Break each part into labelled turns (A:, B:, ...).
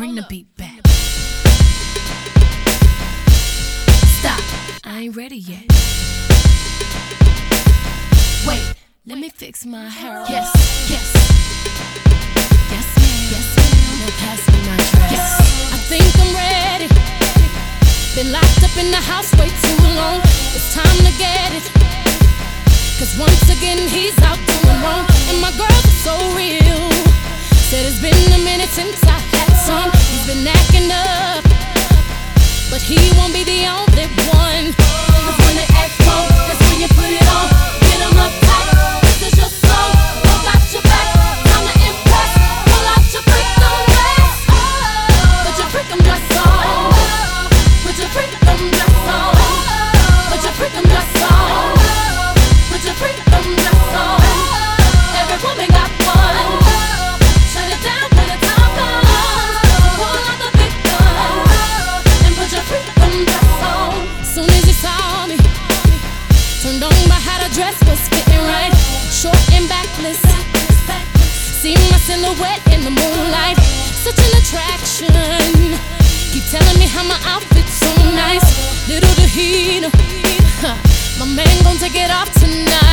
A: Bring the beat back. Stop. I ain't ready yet. Wait. Let me fix my hair. Yes. Yes. Yes, ma'am. Yes, ma'am. Now pass me my dress. Yes.
B: I think I'm ready. Been locked up in the house way too long. It's time to get it. Cause once again, he's out doing wrong. And my girls are so real. Said it's been a minute since I had some. He's been acting up, but he won't be the only one. Don't know how to dress, but spitting right. Short and backless. See my silhouette in the moonlight. Such an attraction. Keep telling me how my outfit's so nice. Little to heat. My man gonna take it off tonight.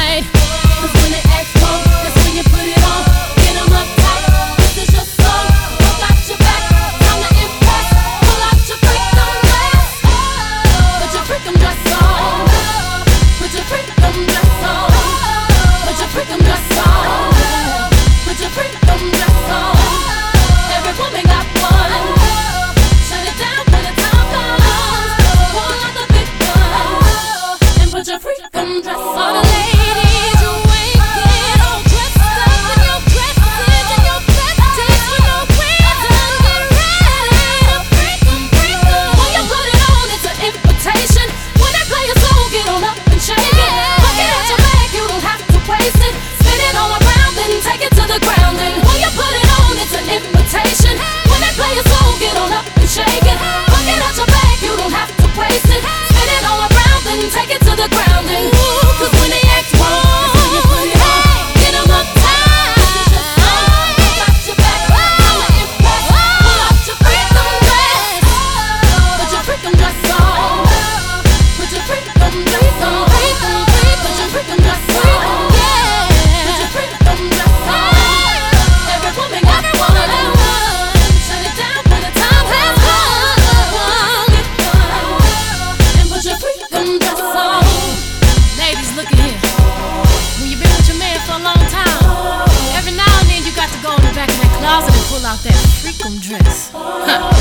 A: pull out that freakum dress. Huh.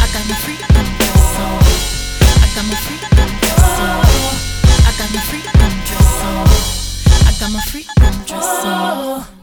A: I got my freakum dress on. I got my freakum dress on. I got my freakum dress on. I got my freakum dress on.